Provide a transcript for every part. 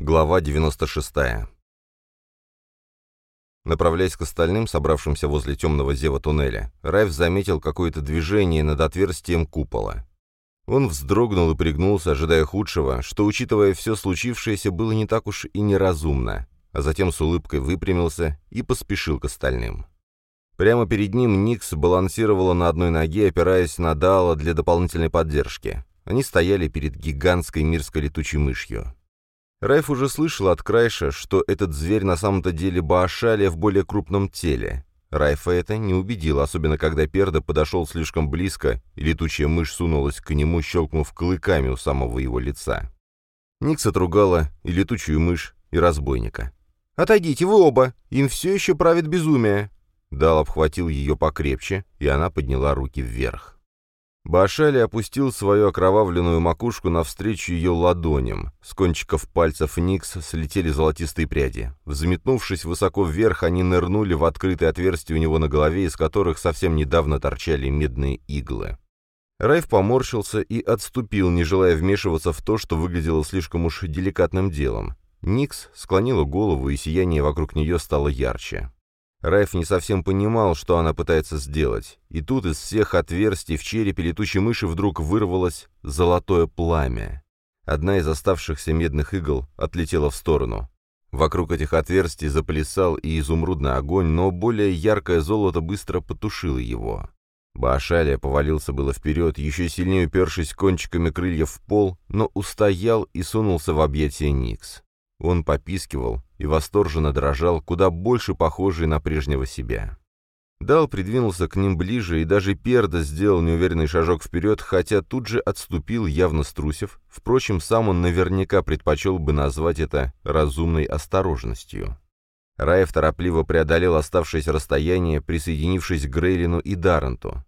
Глава 96. Направляясь к остальным, собравшимся возле темного зева туннеля, Райф заметил какое-то движение над отверстием купола. Он вздрогнул и пригнулся, ожидая худшего, что, учитывая все случившееся, было не так уж и неразумно, а затем с улыбкой выпрямился и поспешил к остальным. Прямо перед ним Никс балансировала на одной ноге, опираясь на Дала для дополнительной поддержки. Они стояли перед гигантской мирской летучей мышью. Райф уже слышал от Крайша, что этот зверь на самом-то деле Баашалия в более крупном теле. Райфа это не убедило, особенно когда Перда подошел слишком близко, и летучая мышь сунулась к нему, щелкнув клыками у самого его лица. Никс отругала и летучую мышь, и разбойника. «Отойдите, вы оба! Им все еще правит безумие!» Дал обхватил ее покрепче, и она подняла руки вверх. Башали опустил свою окровавленную макушку навстречу ее ладоням. С кончиков пальцев Никс слетели золотистые пряди. Взметнувшись высоко вверх, они нырнули в открытое отверстие у него на голове, из которых совсем недавно торчали медные иглы. Райф поморщился и отступил, не желая вмешиваться в то, что выглядело слишком уж деликатным делом. Никс склонила голову, и сияние вокруг нее стало ярче. Райф не совсем понимал, что она пытается сделать, и тут из всех отверстий в черепе летучей мыши вдруг вырвалось золотое пламя. Одна из оставшихся медных игл отлетела в сторону. Вокруг этих отверстий заплясал и изумрудный огонь, но более яркое золото быстро потушило его. Баашалия повалился было вперед, еще сильнее упершись кончиками крыльев в пол, но устоял и сунулся в объятия Никс. Он попискивал и восторженно дрожал, куда больше похожий на прежнего себя. Дал придвинулся к ним ближе, и даже Перда сделал неуверенный шажок вперед, хотя тут же отступил, явно струсив. Впрочем, сам он наверняка предпочел бы назвать это разумной осторожностью. Раев торопливо преодолел оставшееся расстояние, присоединившись к Грейлину и Дарренту.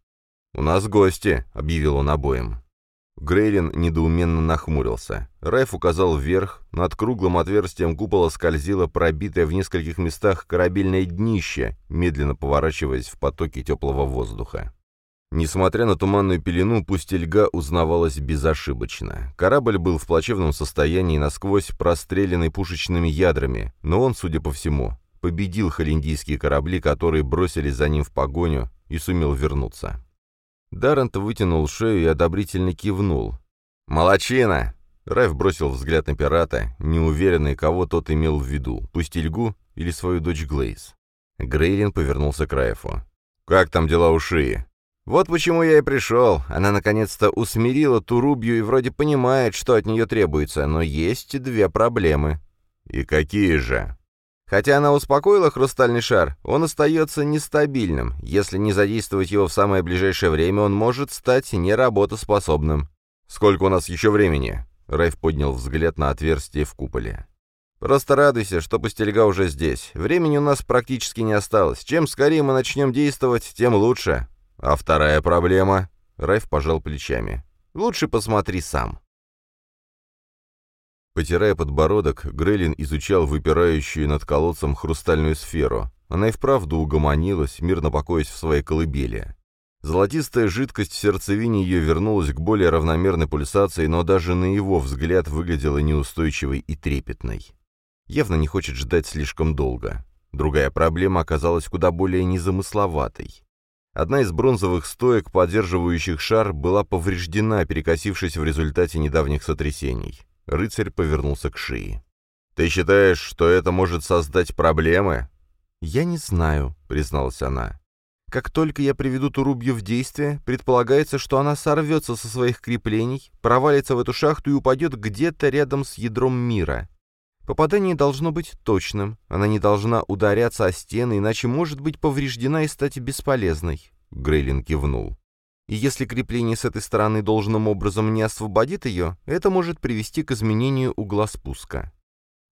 «У нас гости», — объявил он обоим. Грейлин недоуменно нахмурился. Райф указал вверх, над круглым отверстием купола скользило пробитое в нескольких местах корабельное днище, медленно поворачиваясь в потоке теплого воздуха. Несмотря на туманную пелену, пустельга узнавалась безошибочно. Корабль был в плачевном состоянии, насквозь простреленный пушечными ядрами, но он, судя по всему, победил холиндийские корабли, которые бросились за ним в погоню, и сумел вернуться. Даррент вытянул шею и одобрительно кивнул. «Молодчина!» Райф бросил взгляд на пирата, неуверенный, кого тот имел в виду, пустельгу или свою дочь Глейс. Грейлин повернулся к Райфу. «Как там дела у Шии?» «Вот почему я и пришел. Она наконец-то усмирила Турубью и вроде понимает, что от нее требуется, но есть две проблемы». «И какие же?» Хотя она успокоила хрустальный шар, он остается нестабильным. Если не задействовать его в самое ближайшее время, он может стать неработоспособным. «Сколько у нас еще времени?» Райф поднял взгляд на отверстие в куполе. «Просто радуйся, что пустельга уже здесь. Времени у нас практически не осталось. Чем скорее мы начнем действовать, тем лучше. А вторая проблема?» Райф пожал плечами. «Лучше посмотри сам». Потирая подбородок, Грейлин изучал выпирающую над колодцем хрустальную сферу. Она и вправду угомонилась, мирно покоясь в своей колыбели. Золотистая жидкость в сердцевине ее вернулась к более равномерной пульсации, но даже на его взгляд выглядела неустойчивой и трепетной. Явно не хочет ждать слишком долго. Другая проблема оказалась куда более незамысловатой. Одна из бронзовых стоек, поддерживающих шар, была повреждена, перекосившись в результате недавних сотрясений. Рыцарь повернулся к шее. «Ты считаешь, что это может создать проблемы?» «Я не знаю», — призналась она. «Как только я приведу Турубью в действие, предполагается, что она сорвется со своих креплений, провалится в эту шахту и упадет где-то рядом с ядром мира. Попадание должно быть точным, она не должна ударяться о стены, иначе может быть повреждена и стать бесполезной», — Грейлин кивнул. И если крепление с этой стороны должным образом не освободит ее, это может привести к изменению угла спуска.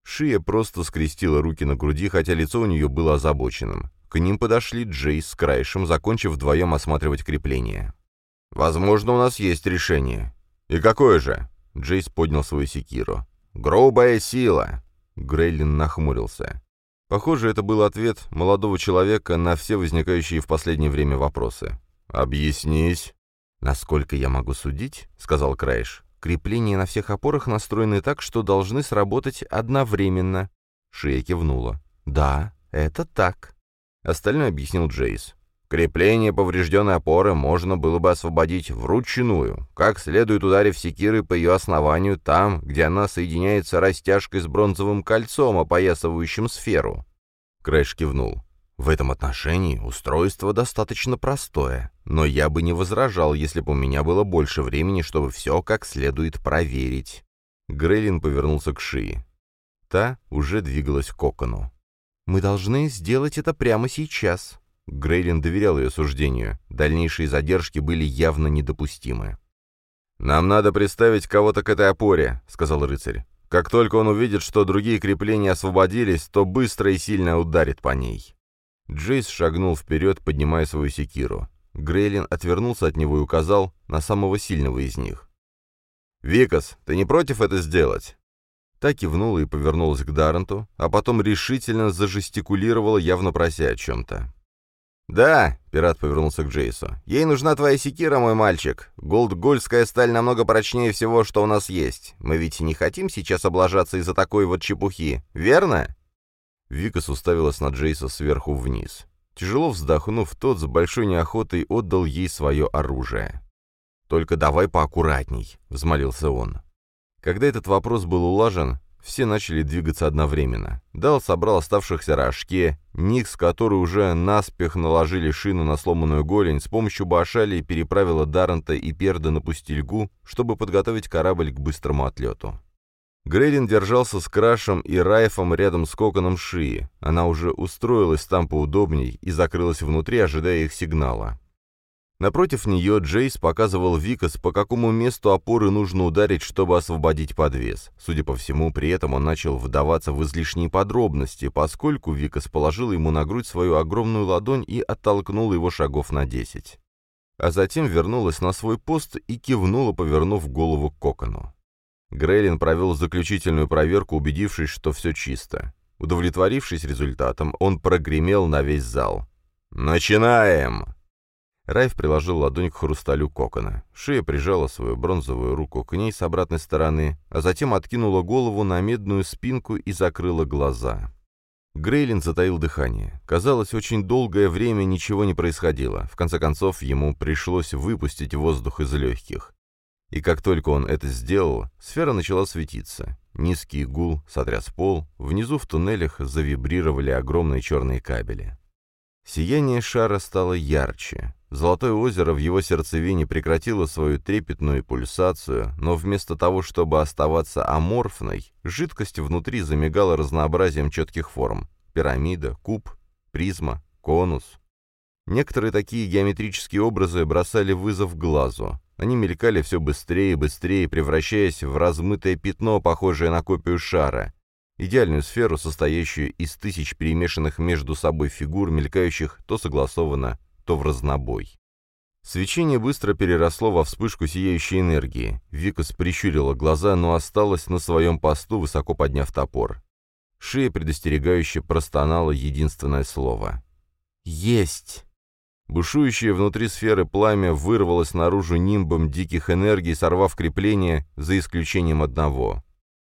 Шия просто скрестила руки на груди, хотя лицо у нее было озабоченным. К ним подошли Джейс с Крайшем, закончив вдвоем осматривать крепление. «Возможно, у нас есть решение». «И какое же?» Джейс поднял свою секиру. «Грубая сила!» Грейлин нахмурился. Похоже, это был ответ молодого человека на все возникающие в последнее время вопросы. «Объяснись». «Насколько я могу судить», — сказал Крайш, Крепления на всех опорах настроены так, что должны сработать одновременно. Шея кивнула. «Да, это так». Остальное объяснил Джейс. Крепление поврежденной опоры можно было бы освободить вручную, как следует ударив секирой по ее основанию там, где она соединяется растяжкой с бронзовым кольцом, опоясывающим сферу. Крэш кивнул. В этом отношении устройство достаточно простое, но я бы не возражал, если бы у меня было больше времени, чтобы все как следует проверить. Грейлин повернулся к Шии. Та уже двигалась к кокону. «Мы должны сделать это прямо сейчас», Грейлин доверял ее суждению. Дальнейшие задержки были явно недопустимы. «Нам надо приставить кого-то к этой опоре», — сказал рыцарь. «Как только он увидит, что другие крепления освободились, то быстро и сильно ударит по ней». Джейс шагнул вперед, поднимая свою секиру. Грейлин отвернулся от него и указал на самого сильного из них. «Викас, ты не против это сделать?» Та кивнула и повернулась к Дарренту, а потом решительно зажестикулировала, явно прося о чем-то. «Да», — пират повернулся к Джейсу, — «ей нужна твоя секира, мой мальчик. Голдгольская сталь намного прочнее всего, что у нас есть. Мы ведь не хотим сейчас облажаться из-за такой вот чепухи, верно?» Викас уставилась на Джейса сверху вниз. Тяжело вздохнув, тот с большой неохотой отдал ей свое оружие. «Только давай поаккуратней», — взмолился он. Когда этот вопрос был улажен, все начали двигаться одновременно. Дал собрал оставшихся рожке, Никс, который уже наспех наложили шину на сломанную голень, с помощью Башали переправила Даррента и Перда на пустельгу, чтобы подготовить корабль к быстрому отлету. Грейлин держался с Крашем и Райфом рядом с коконом Шии. Она уже устроилась там поудобней и закрылась внутри, ожидая их сигнала. Напротив нее Джейс показывал Викас, по какому месту опоры нужно ударить, чтобы освободить подвес. Судя по всему, при этом он начал вдаваться в излишние подробности, поскольку Викас положил ему на грудь свою огромную ладонь и оттолкнул его шагов на десять. А затем вернулась на свой пост и кивнула, повернув голову к кокону. Грейлин провел заключительную проверку, убедившись, что все чисто. Удовлетворившись результатом, он прогремел на весь зал. «Начинаем!» Райф приложил ладонь к хрусталю кокона. Шея прижала свою бронзовую руку к ней с обратной стороны, а затем откинула голову на медную спинку и закрыла глаза. Грейлин затаил дыхание. Казалось, очень долгое время ничего не происходило. В конце концов, ему пришлось выпустить воздух из легких. И как только он это сделал, сфера начала светиться. Низкий гул сотряс пол, внизу в туннелях завибрировали огромные черные кабели. Сияние шара стало ярче. Золотое озеро в его сердцевине прекратило свою трепетную пульсацию, но вместо того, чтобы оставаться аморфной, жидкость внутри замигала разнообразием четких форм – пирамида, куб, призма, конус. Некоторые такие геометрические образы бросали вызов глазу. Они мелькали все быстрее и быстрее, превращаясь в размытое пятно, похожее на копию шара. Идеальную сферу, состоящую из тысяч перемешанных между собой фигур, мелькающих то согласованно, то в разнобой. Свечение быстро переросло во вспышку сияющей энергии. Викас прищурила глаза, но осталась на своем посту, высоко подняв топор. Шея предостерегающе простонала единственное слово. «Есть!» Бушующее внутри сферы пламя вырвалось наружу нимбом диких энергий, сорвав крепление, за исключением одного.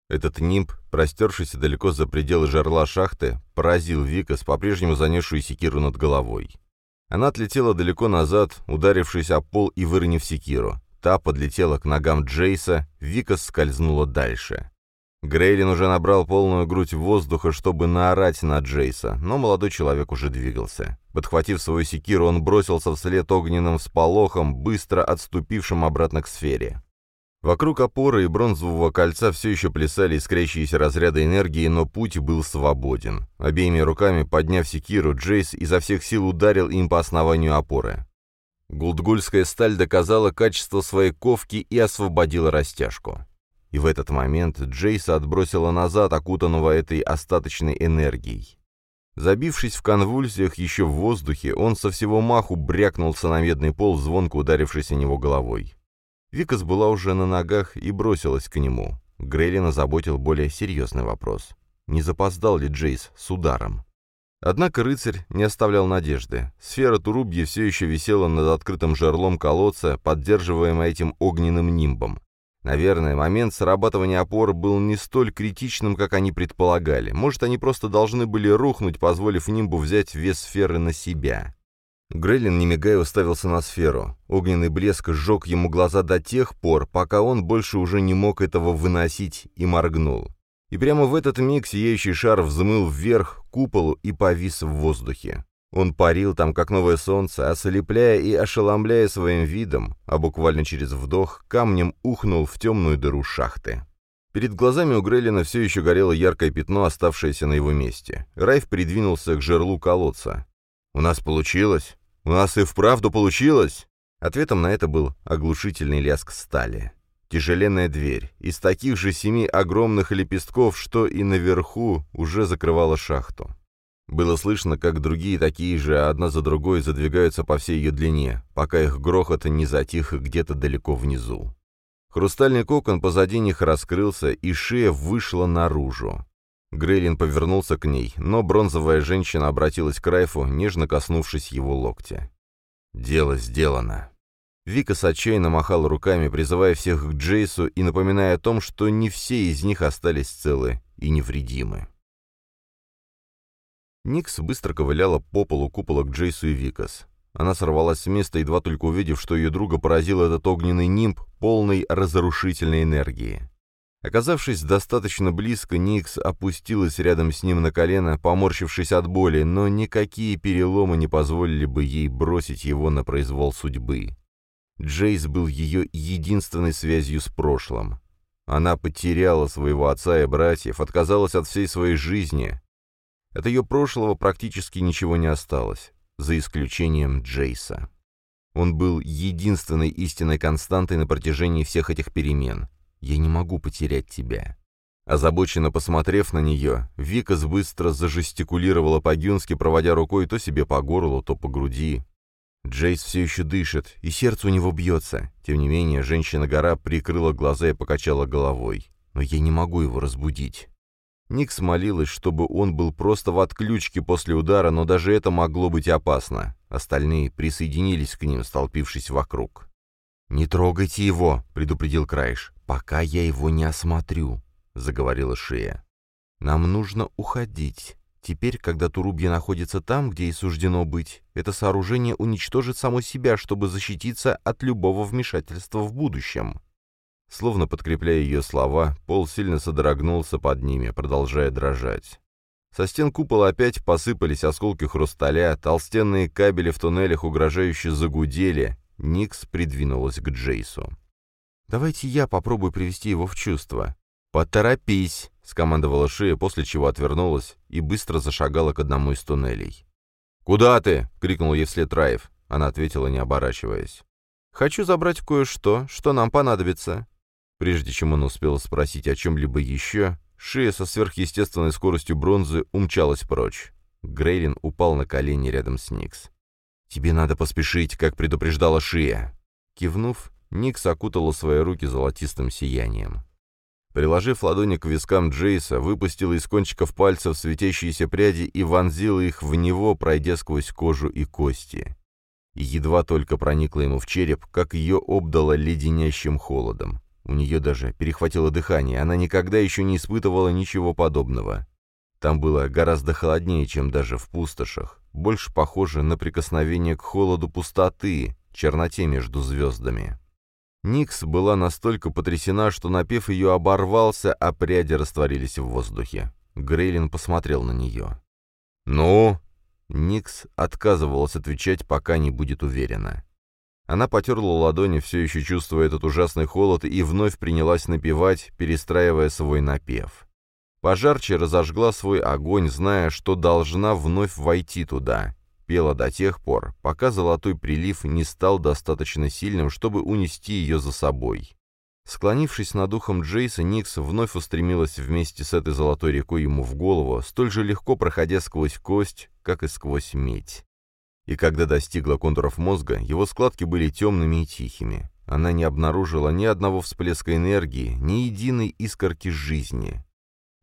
Этот нимб, простершийся далеко за пределы жерла шахты, поразил Викас, по-прежнему занесшую секиру над головой. Она отлетела далеко назад, ударившись о пол и выронив секиру. Та подлетела к ногам Джейса, Вика скользнула дальше. Грейлин уже набрал полную грудь воздуха, чтобы наорать на Джейса, но молодой человек уже двигался. Подхватив свою секиру, он бросился вслед огненным всполохом, быстро отступившим обратно к сфере. Вокруг опоры и бронзового кольца все еще плясали искрящиеся разряды энергии, но путь был свободен. Обеими руками, подняв секиру, Джейс изо всех сил ударил им по основанию опоры. Гулдгульская сталь доказала качество своей ковки и освободила растяжку. И в этот момент Джейса отбросила назад, окутанного этой остаточной энергией. Забившись в конвульсиях еще в воздухе, он со всего маху брякнулся на медный пол, звонко ударившись о него головой. Викас была уже на ногах и бросилась к нему. Грейлина заботил более серьезный вопрос. Не запоздал ли Джейс с ударом? Однако рыцарь не оставлял надежды. Сфера Турубьи все еще висела над открытым жерлом колодца, поддерживаемая этим огненным нимбом. Наверное, момент срабатывания опор был не столь критичным, как они предполагали. Может, они просто должны были рухнуть, позволив нимбу взять вес сферы на себя. Грейлин, не мигая, уставился на сферу. Огненный блеск сжег ему глаза до тех пор, пока он больше уже не мог этого выносить, и моргнул. И прямо в этот миг сияющий шар взмыл вверх к куполу и повис в воздухе. Он парил там, как новое солнце, ослепляя и ошеломляя своим видом, а буквально через вдох камнем ухнул в темную дыру шахты. Перед глазами у Грейлина все еще горело яркое пятно, оставшееся на его месте. Райф придвинулся к жерлу колодца. «У нас получилось? У нас и вправду получилось?» Ответом на это был оглушительный лязг стали. Тяжеленная дверь, из таких же семи огромных лепестков, что и наверху, уже закрывала шахту. Было слышно, как другие такие же одна за другой задвигаются по всей ее длине, пока их грохот не затих где-то далеко внизу. Хрустальный кокон позади них раскрылся, и шея вышла наружу. Грейлин повернулся к ней, но бронзовая женщина обратилась к Райфу, нежно коснувшись его локтя. «Дело сделано». Вика с отчаянно махала руками, призывая всех к Джейсу и напоминая о том, что не все из них остались целы и невредимы. Никс быстро ковыляла по полу купола к Джейсу и Викас. Она сорвалась с места, едва только увидев, что ее друга поразил этот огненный нимб, полный разрушительной энергии. Оказавшись достаточно близко, Никс опустилась рядом с ним на колено, поморщившись от боли, но никакие переломы не позволили бы ей бросить его на произвол судьбы. Джейс был ее единственной связью с прошлым. Она потеряла своего отца и братьев, отказалась от всей своей жизни, от ее прошлого практически ничего не осталось, за исключением Джейса. Он был единственной истинной константой на протяжении всех этих перемен. «Я не могу потерять тебя». Озабоченно посмотрев на нее, Викас быстро зажестикулировала по-гюнски, проводя рукой то себе по горлу, то по груди. Джейс все еще дышит, и сердце у него бьется. Тем не менее, женщина-гора прикрыла глаза и покачала головой. «Но я не могу его разбудить». Никс молилась, чтобы он был просто в отключке после удара, но даже это могло быть опасно. Остальные присоединились к ним, столпившись вокруг. «Не трогайте его», — предупредил Крайш, — «пока я его не осмотрю», — заговорила Шея. «Нам нужно уходить. Теперь, когда Турубья находится там, где и суждено быть, это сооружение уничтожит само себя, чтобы защититься от любого вмешательства в будущем». Словно подкрепляя ее слова, пол сильно содрогнулся под ними, продолжая дрожать. Со стен купола опять посыпались осколки хрусталя, толстенные кабели в туннелях угрожающе загудели. Никс придвинулась к Джейсу. «Давайте я попробую привести его в чувство». «Поторопись!» — скомандовала Шия, после чего отвернулась и быстро зашагала к одному из туннелей. «Куда ты?» — крикнул ей вслед Раев. Она ответила, не оборачиваясь. «Хочу забрать кое-что, что нам понадобится. Прежде чем он успел спросить о чем-либо еще, шея со сверхъестественной скоростью бронзы умчалась прочь. Грейлин упал на колени рядом с Никс. «Тебе надо поспешить, как предупреждала Шия». Кивнув, Никс окутала свои руки золотистым сиянием. Приложив ладони к вискам Джейса, выпустила из кончиков пальцев светящиеся пряди и вонзила их в него, пройдя сквозь кожу и кости. Едва только проникла ему в череп, как ее обдало леденящим холодом. У нее даже перехватило дыхание, она никогда еще не испытывала ничего подобного. Там было гораздо холоднее, чем даже в пустошах, больше похоже на прикосновение к холоду пустоты, черноте между звездами. Никс была настолько потрясена, что напев ее оборвался, а пряди растворились в воздухе. Грейлин посмотрел на нее. «Ну?» Никс отказывалась отвечать, пока не будет уверена. Она потерла ладони, все еще чувствуя этот ужасный холод, и вновь принялась напевать, перестраивая свой напев. Пожарче разожгла свой огонь, зная, что должна вновь войти туда. Пела до тех пор, пока золотой прилив не стал достаточно сильным, чтобы унести ее за собой. Склонившись над ухом Джейса, Никс вновь устремилась вместе с этой золотой рекой ему в голову, столь же легко проходя сквозь кость, как и сквозь медь. И когда достигла контуров мозга, его складки были темными и тихими. Она не обнаружила ни одного всплеска энергии, ни единой искорки жизни.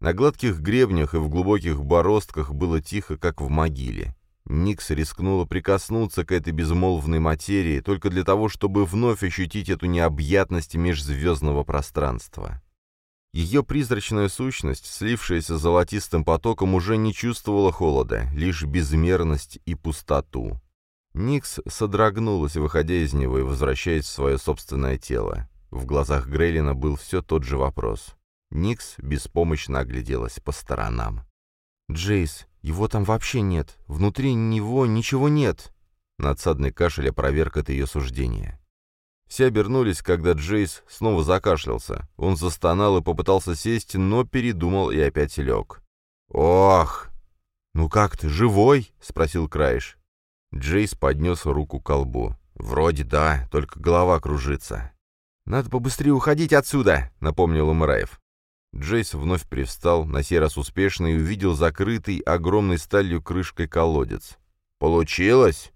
На гладких гребнях и в глубоких бороздках было тихо, как в могиле. Никс рискнула прикоснуться к этой безмолвной материи только для того, чтобы вновь ощутить эту необъятность межзвездного пространства. Ее призрачная сущность, слившаяся с золотистым потоком, уже не чувствовала холода, лишь безмерность и пустоту. Никс содрогнулась, выходя из него и возвращаясь в свое собственное тело. В глазах Грейлина был все тот же вопрос. Никс беспомощно огляделась по сторонам. «Джейс, его там вообще нет. Внутри него ничего нет». Надсадный кашель опроверг это ее суждение. Все обернулись, когда Джейс снова закашлялся. Он застонал и попытался сесть, но передумал и опять лег. «Ох!» «Ну как ты, живой?» — спросил Краиш. Джейс поднес руку к колбу. «Вроде да, только голова кружится». «Надо побыстрее уходить отсюда», — напомнил Умраев. Джейс вновь привстал, на сей раз успешно, и увидел закрытый огромной сталью крышкой колодец. «Получилось?»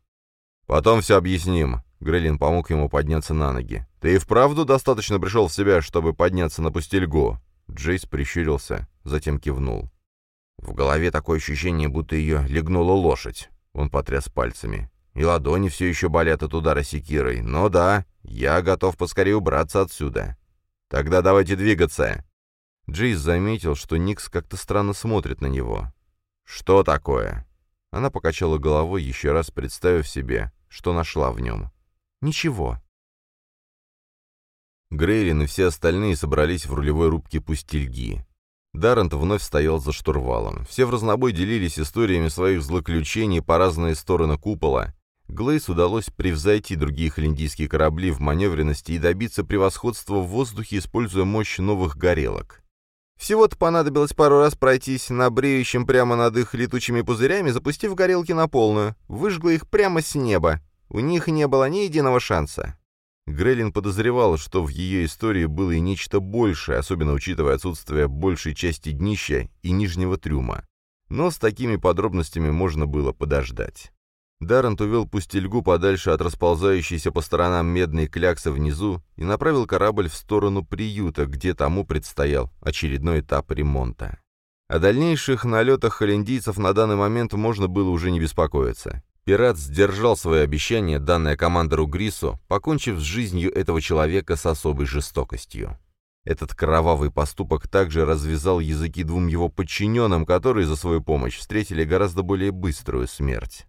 «Потом все объясним», Грейлин помог ему подняться на ноги. «Ты и вправду достаточно пришел в себя, чтобы подняться на пустельгу?» Джейс прищурился, затем кивнул. В голове такое ощущение, будто ее легнула лошадь. Он потряс пальцами. И ладони все еще болят от удара секирой. Но да, я готов поскорее убраться отсюда. Тогда давайте двигаться. Джейс заметил, что Никс как-то странно смотрит на него. «Что такое?» Она покачала головой, еще раз представив себе, что нашла в нем. Ничего. Грейлин и все остальные собрались в рулевой рубке пустельги. Даррент вновь стоял за штурвалом. Все в разнобой делились историями своих злоключений по разные стороны купола. Глейс удалось превзойти другие холиндийские корабли в маневренности и добиться превосходства в воздухе, используя мощь новых горелок. Всего-то понадобилось пару раз пройтись на бреющем прямо над их летучими пузырями, запустив горелки на полную. Выжгла их прямо с неба. У них не было ни единого шанса. Грейлин подозревал, что в ее истории было и нечто большее, особенно учитывая отсутствие большей части днища и нижнего трюма. Но с такими подробностями можно было подождать. Даррент увел пустельгу подальше от расползающейся по сторонам медной кляксы внизу и направил корабль в сторону приюта, где тому предстоял очередной этап ремонта. О дальнейших налетах холландийцев на данный момент можно было уже не беспокоиться. Пират сдержал свое обещание, данное командору Грису, покончив с жизнью этого человека с особой жестокостью. Этот кровавый поступок также развязал языки двум его подчиненным, которые за свою помощь встретили гораздо более быструю смерть.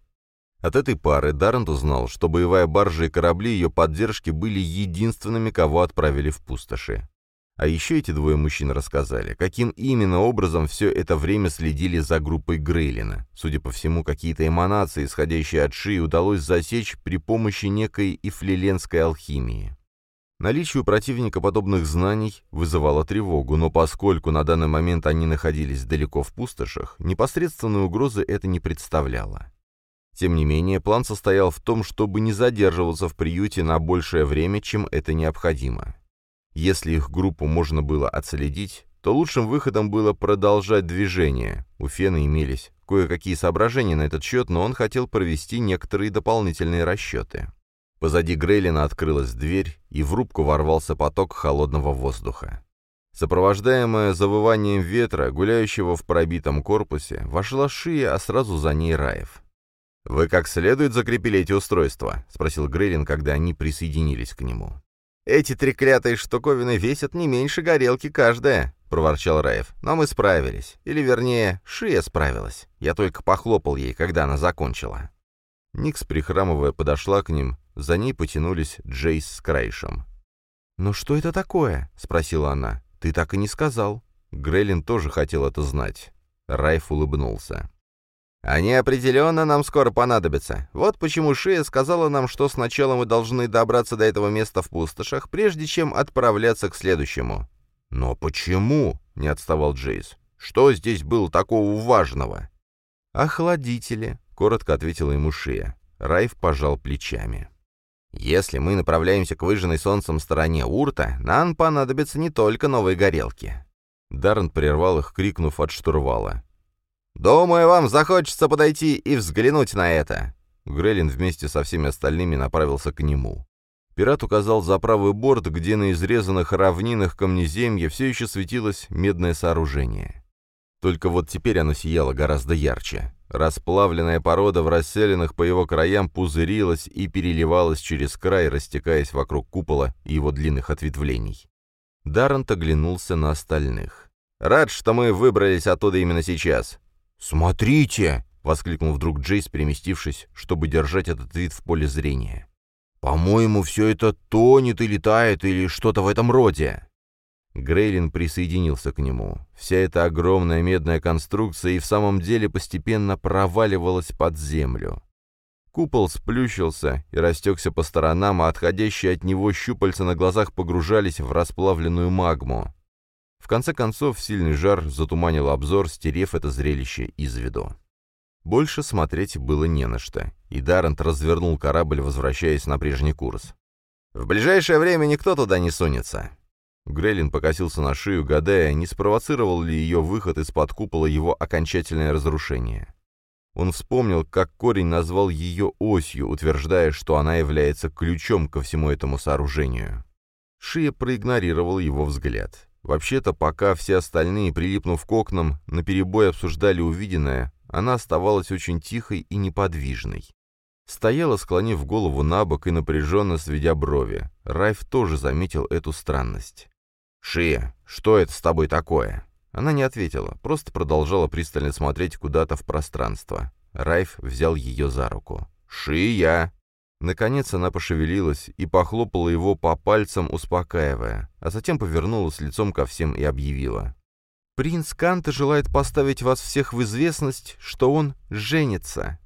От этой пары Даррент узнал, что боевая баржа и корабли ее поддержки были единственными, кого отправили в пустоши. А еще эти двое мужчин рассказали, каким именно образом все это время следили за группой Грейлина. Судя по всему, какие-то эманации, исходящие от шеи, удалось засечь при помощи некой ифлеленской алхимии. Наличие у противника подобных знаний вызывало тревогу, но поскольку на данный момент они находились далеко в пустошах, непосредственной угрозы это не представляло. Тем не менее, план состоял в том, чтобы не задерживаться в приюте на большее время, чем это необходимо. Если их группу можно было отследить, то лучшим выходом было продолжать движение. У Фена имелись кое-какие соображения на этот счет, но он хотел провести некоторые дополнительные расчеты. Позади Грейлина открылась дверь, и в рубку ворвался поток холодного воздуха. Сопровождаемая завыванием ветра, гуляющего в пробитом корпусе, вошла Шия, а сразу за ней Раев. «Вы как следует закрепили эти устройства?» — спросил Грейлин, когда они присоединились к нему. «Эти треклятые штуковины весят не меньше горелки каждая», — проворчал Раев. «Но мы справились. Или, вернее, Шия справилась. Я только похлопал ей, когда она закончила». Никс, прихрамывая, подошла к ним. За ней потянулись Джейс с Крайшем. «Ну что это такое?» — спросила она. «Ты так и не сказал». Грейлин тоже хотел это знать. Райф улыбнулся. Они определенно нам скоро понадобятся. Вот почему Шея сказала нам, что сначала мы должны добраться до этого места в пустошах, прежде чем отправляться к следующему». «Но почему?» — не отставал Джейс. «Что здесь было такого важного?» «Охладители», — коротко ответила ему Шея. Райф пожал плечами. «Если мы направляемся к выжженной солнцем стороне Урта, нам понадобятся не только новые горелки». Даррен прервал их, крикнув от штурвала. «Думаю, вам захочется подойти и взглянуть на это». Грелин вместе со всеми остальными направился к нему. Пират указал за правый борт, где на изрезанных равнинах камнеземья все еще светилось медное сооружение. Только вот теперь оно сияло гораздо ярче. Расплавленная порода в расселенных по его краям пузырилась и переливалась через край, растекаясь вокруг купола и его длинных ответвлений. Даррент оглянулся на остальных. «Рад, что мы выбрались оттуда именно сейчас». «Смотрите!» — воскликнул вдруг Джейс, переместившись, чтобы держать этот вид в поле зрения. «По-моему, все это тонет и летает или что-то в этом роде». Грейлин присоединился к нему. Вся эта огромная медная конструкция и в самом деле постепенно проваливалась под землю. Купол сплющился и растекся по сторонам, а отходящие от него щупальца на глазах погружались в расплавленную магму. В конце концов, сильный жар затуманил обзор, стерев это зрелище из виду. Больше смотреть было не на что, и Даррент развернул корабль, возвращаясь на прежний курс. «В ближайшее время никто туда не сунется», Грейлин покосился на шею, гадая, не спровоцировал ли ее выход из-под купола его окончательное разрушение. Он вспомнил, как корень назвал ее осью, утверждая, что она является ключом ко всему этому сооружению. Шия проигнорировал его взгляд. Вообще-то, пока все остальные, прилипнув к окнам, наперебой обсуждали увиденное, она оставалась очень тихой и неподвижной. Стояла, склонив голову на бок и напряженно сведя брови. Райф тоже заметил эту странность. «Шия, что это с тобой такое?» Она не ответила, просто продолжала пристально смотреть куда-то в пространство. Райф взял ее за руку. «Шия!» Наконец она пошевелилась и похлопала его по пальцам, успокаивая, а затем повернулась лицом ко всем и объявила. «Принц Канта желает поставить вас всех в известность, что он женится».